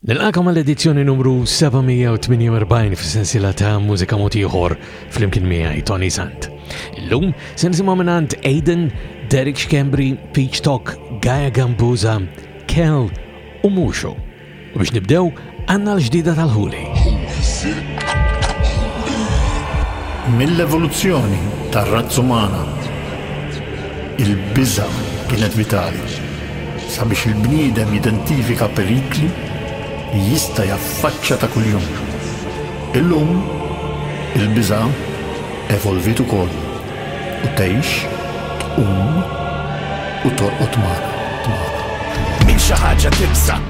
Nilqagħkom għall-edizzjoni numru 748 fis-sensiela ta' Mużika Mod Ieħor flimkien miegħi Tony Sant. Illum se nisimgħu mingħand Aiden, Derek Schembri, Peach Talk, Gaia Gambuza, Kel u Muxu. U biex nibdew għandna l-ġdida tal-ħuli. Mill-evoluzzjoni tar-razz umana, il-biża' kienet vitali. sabiex il-bniedem jidentifika perikli li jista' jaffaċċja ta' kuljum. Illum, il-biża' evolviet ukoll u tgħix, tqum u torqod magħna. Minn xi ħaġa tibża'?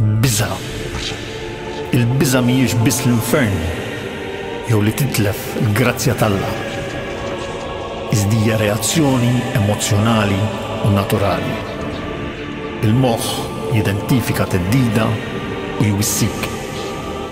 Biża'. Il-biża' mhijiex biss l-infern jew li titlef il-grazzja t'Alla, iżd hija reazzjoni emozzjonali u naturali. Il-moħħ jidentifika theddida u jwissik.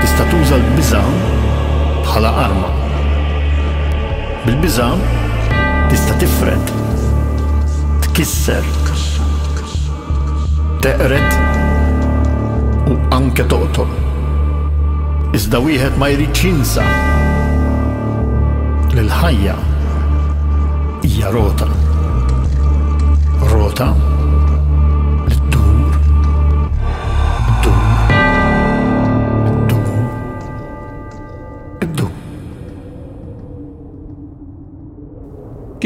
Tista' tuża l-biża' bħala arma. Bil-biża' tista' tifred, tkisser, teqred u anke toqtol. Iżda wieħed ma jridx jinsa li l-ħajja hija rota. Rota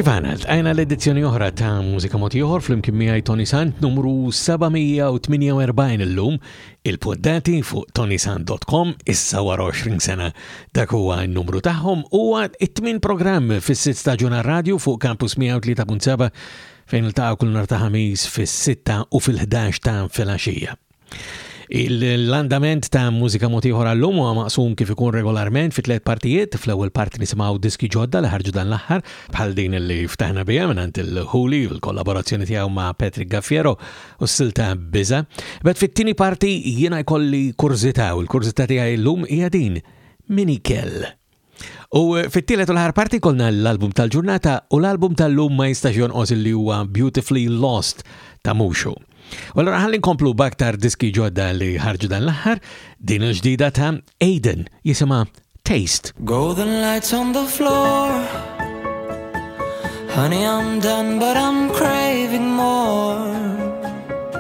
Kif għana, għajna l-edizzjoni oħra ta' Mużika Moti Oħor fl-imkien miegħi Tony Sant numru 748 illum il-poddati fuq tonysant.com issa wara 20 sena dak huwa n-numru tagħhom huwa it-tmin programm fis-sitt staġun radio fuq Campus 103.7 fejn niltaqgħu kull nhar ta' Ħamis fis-sitta u fil-ħdax ta' filgħaxija. L-andament ta' mużika motiħor għallum huwa maqsum kif ikun regolarment fi tliet partijiet, fl-ewwel parti nisimgħu diski ġodda li ħarġu dan l-aħħar, bħal din li ftaħna biha mingħand il-Huli, il-kollaborazzjoni tiegħu ma' Patrick Gaffiero u s-silta Biża. Bet fit-tieni parti jiena jkolli kurżità u l-kurżità tiegħi llum hija din. Mini kell. U fit-tielet u l-ħar parti konna l-album tal-ġurnata u l-album tal-lum ma jistax jonqos li huwa Beautifully Lost ta' Muxu. U allora ħalli nkomplu baktar diski ġodda li ħarġu dan l-aħħar, din il-ġdida ta' Aiden jisima Taste. Golden lights on the floor Honey I'm done but I'm craving more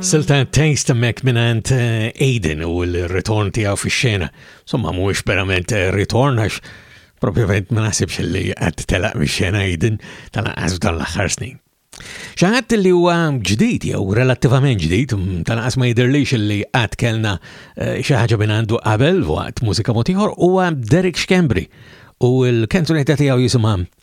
Silta Taste a Mac minant eh, Aiden u l-ritorn tijaw fi xena. Somma mux verament eh, ritorn għax propjament ma nasibx li għad telaq fi xena Aiden tal għaz dan l-axar snin. Xaħat li huwa ġdid jew relattivament ġdid, mm, tal-qas ma jidirlix li għad kellna eh, xi ħaġa minn għandu qabel waqt mużika motiħor huwa Derek Schembri u l-kanzunetta tiegħu jisimha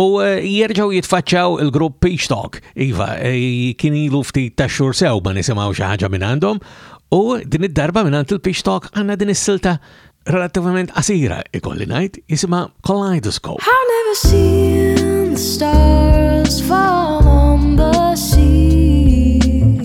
U eh, jerġaw jitfacċaw il-grupp Peach Talk. Iva, eh, kien ilu ftit ta' xur sew ma nisimaw xi ħaġa minn għandhom. U din id-darba minn għand il-Peach Talk għandna din is-silta relativament qasira ikolli ngħid jisimha Kaleidoscope. I never seen the stars fall on the sea.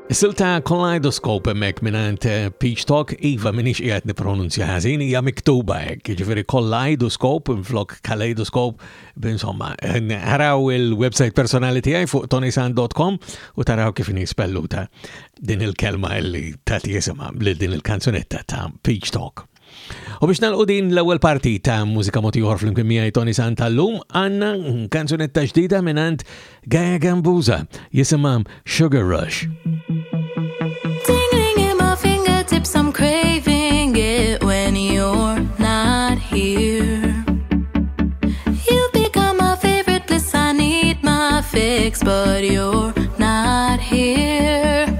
Is-silta ta' Kaleidoscope hemmhekk mingħand eh, Peach Talk, iva minix qiegħed nippronunzja ħażin, hija miktuba hekk, jiġifieri Kaleidoscope flok Kaleidoscope, insomma, ħaraw eh, il-website personali tiegħi fuq tonisan.com u taraw kif nispelluta din il-kelma li tagħti jisimha lil din il-kanzunetta ta' Peach Talk. U biex nalqu din l-ewwel parti ta' mużika motiħor fl-imkien miegħi Tony Santallum għandna kanzunetta ġdida mingħand Gaja Gambuza jisimha Sugar Rush. Tingling in my fingertips I'm craving it when you're not here You become my favorite bliss I need my fix but you're not here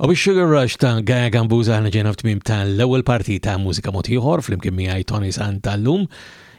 U biex Sugar Rush ta' Gaja Gambuza ħana ġena f'tmim tal-ewwel parti ta' mużika motiħor fl-imkien miegħi Tony San tal-lum.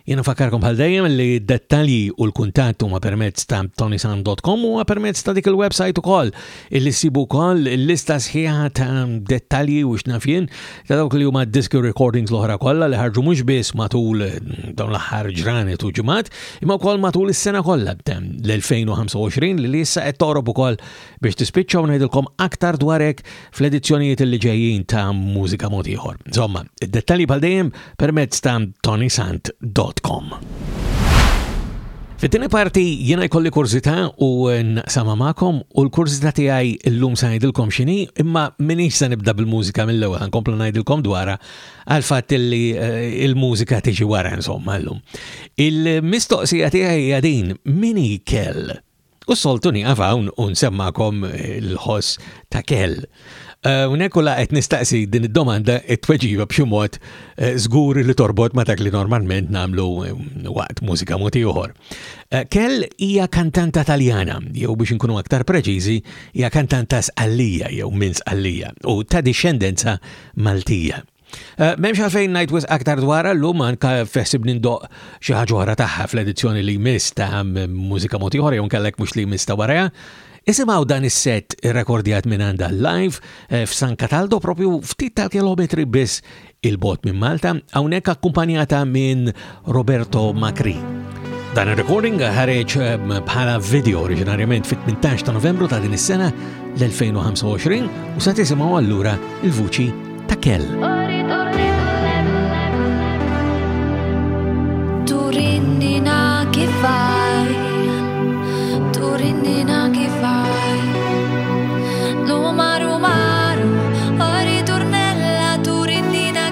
Jena fakkarkom bħal dejjem li dettalji u l-kuntatt huma permezz ta' tonisan.com u permezz ta' dik il-website ukoll illi sibu wkoll lista sħiħa ta' dettalji u x'nafjien ta' dawk li huma diski recordings l-oħra kollha li ħarġu mhux biss matul mm, dawn l-aħħar ġranet u ġimgħat imma wkoll matul is-sena kollha l-2025 li issa qed torob ukoll biex tispiċċa u ngħidilkom aktar dwar hekk fl-edizzjonijiet illi ġejjin ta' Mużika Mod Ieħor. Insomma, id-dettalji bħal dejjem permezz ta' tonisant.com. Fit-tieni parti jiena jkolli kurzità u naqsama magħkom u l-kurzità tiegħi llum se ngħidilkom x'inhi, imma minix se nibda bil-mużika mill-ewwel ħankomplu ngħidilkom dwarha għal fatt li eh, il-mużika tiġi wara insomma llum. Il-mistoqsija tiegħi hija din min hi kell U soltu nieqaf hawn u nsemmakom l-ħoss ta' kell. Eh, Unek u laqet nistaqsi din id-domanda it-tweġiba b'xi mod żgur eh, li torbot ma' dak li normalment namlu eh, waqt mużika moti uħor. Kell hija kantanta taljana, jew biex nkunu aktar preċiżi, hija kantanta sqallija jew minn sqallija u ta' dixxendenza Maltija. Eh, Memx għalfejn najt wis aktar dwar l-lum anka fessib nindoq xaħġa oħra taħħa fl-edizzjoni li jmiss ta' mużika moti oħra jom kellek mux li jmiss ta' waraja. Isimaw dan is-set rekordjat minn għanda live eh, f'San Kataldo propju ftit tal-kilometri biss il-bot minn Malta, hawnhekk akkumpanjata minn Roberto Macri. Dan il-recording ħareġ ehm, bħala video oriġinarjament fit-18 ta' novembru ta' din is-sena l-2025 u sa tisimgħu allura il-vuċi ta' Kell. Turindina kifaj, turindina kifaj, l-umaru maru, ori turnella turindina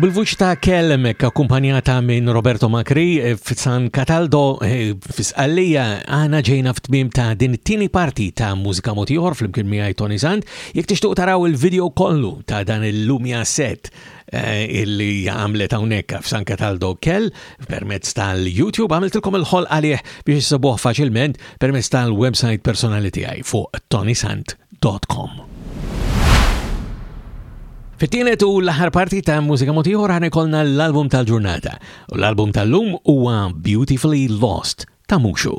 bil-vuċ ta' kelmek akkumpanjata minn Roberto Macri eh, f'San Cataldo eh, f'Sqallija għana ġejna f'tmim ta' din it-tieni parti ta' mużika motiħor fl-imkien miegħi Tony Sand. Jekk tixtuq taraw il-video kollu ta' dan il-Lumia set eh, illi għamlet hawnhekk f'San Cataldo Kell permezz tal-YouTube għamiltilkom il-ħol għalih biex issibuh faċilment permezz tal-website personali tiegħi fuq tonisant.com. Fittienet u l-aħħar parti ta' mużika motiħor ħana kolna l-album tal-ġurnata u l-album tal-lum huwa Beautifully Lost ta' Muxu.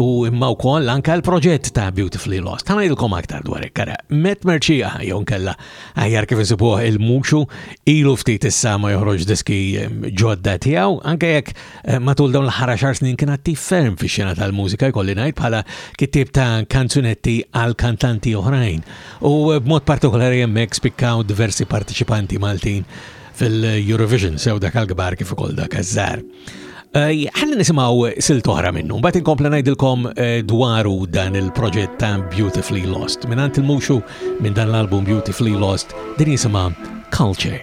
u imma wkoll anke l-proġett ta' Beautifully Lost. Ħana jilkom aktar dwar ikkara. Met merċija jon kella aħjar kif nsibuħ il-muxu ilu ftit issa ma joħroġ diski ġodda tiegħu anke jekk eh, matul dawn l-ħara xar snin kien attiv ferm fi xena tal-mużika jkolli ngħid bħala kittib ta' kanzunetti għal kantanti oħrajn. U eh, b'mod partikolari hemmhekk spikkaw diversi partiċipanti Maltin fil-Eurovision sew dak għal-gbar kif ukoll dak għaż Ħalli nisimaw sil toħra minnu, bat inkompla najdilkom eh, dwaru dan il-proġett ta' Beautifully Lost. Minn għant il-muxu minn dan l-album Beautifully Lost, din jisima Culture.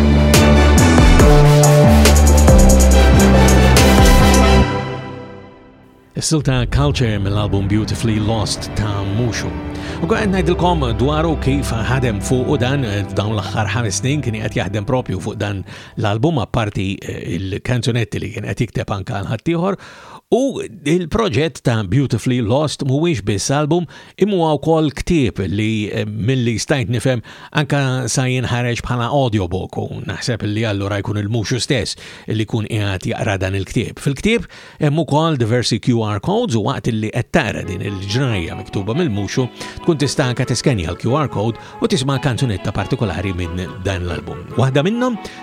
Is-silta Culture mill-album Beautifully Lost ta' Mushu. U għed najdilkom dwaru kif ħadem fuq u dan eh, dawn l-axħar ħames snin kien qed jaħdem propju fuq dan l-album apparti eh, il-kanzunetti li kien qed jikteb anka l-ħaddieħor u il-proġett ta' Beautifully Lost mhuwiex biss album Imma huwa wkoll ktieb li milli stajt nifhem anka sa jinħareġ bħala audiobook u naħseb li allura jkun il-muxu stess li jkun qiegħed jaqra dan il-ktieb. Fil-ktieb hemm ukoll diversi QR codes u waqt li qed tara din il-ġrajja miktuba mill-muxu tkun tista' anka tiskenja l-QR code u tisma' kanzunetta partikolari minn dan l-album. Waħda minnhom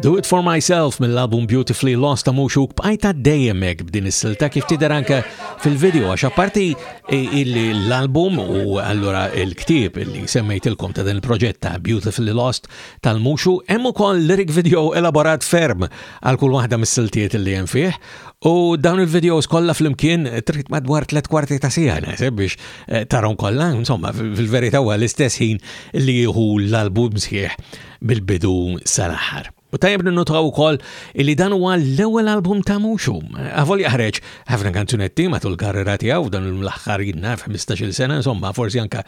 Do It For Myself mill-album Beautifully Lost ta' Muxuk bqajta dejjem hekk b'din is-silta kif tidher anke fil-video għax apparti l-album u allura il-ktieb li semmejtilkom ta' din il-proġett ta' Beautifully Lost tal-Muxu hemm ukoll lyric video elaborat ferm għal kull waħda mis-siltiet li hemm fih u dawn il-videos kollha flimkien trid madwar tliet kwarti ta' sija naħseb biex Eh, tarom kollha, insomma, fil-verità huwa l-istess ħin li jieħu l-album sħiħ mill-bidu sal-aħħar. U tajjeb ninnotaw ukoll li dan huwa l-ewwel album ta' Muxu. Avol jaħreġ ħafna kanzunetti matul karriera tiegħu dan l-aħħar jidna 15-il sena, insomma, forsi anka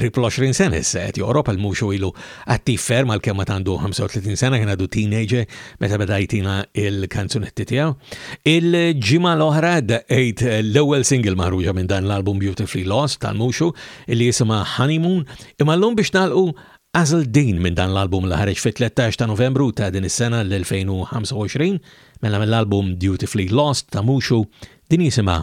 ripl 20 sena issa qed joqrob il-Muxu ilu attiv ferm għal kemm għandu 35 sena kien għadu teenager meta beda jtina il-kanzunetti tiegħu. Il-ġimgħa l-oħra daqqejt l-ewwel single maħruġa minn dan l-album Beautifully Lost tal-Muxu li jisimha Honeymoon, imma llum biex nalqu għażel din minn dan l-album li ħareġ fit-13 ta' Novembru ta' din is-sena l-2025, mela mill-album Beautifully Lost ta' Muxu din jisimha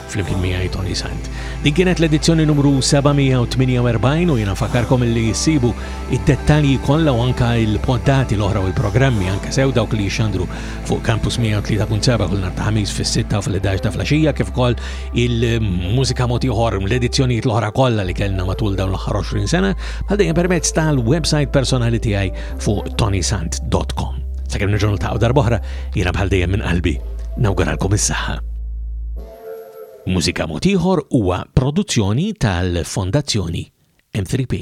flimkien miegħi Tony Sant. Din kienet l-edizzjoni numru 748 u jiena fakarkom li jissibu id-dettalji kollha u anka il-poddati l-oħra u l-programmi anka sew dawk li jixxandru fuq Campus 103.7 kull nhar ta' ħamis fis-6 u fil-11 ta' flaxija kif ukoll il-mużika mod ieħor l-edizzjonijiet l-oħra kollha li kellna matul dawn l-aħħar 20 sena bħal dejjem permezz tal-website personali tiegħi fuq tonysant.com. Sakemm nerġgħu niltaqgħu darb'oħra, jiena bħal dejjem minn qalbi nawguralkom is-saħħa. Mużika Mod Ieħor huwa produzzjoni tal-Fondazzjoni M3P.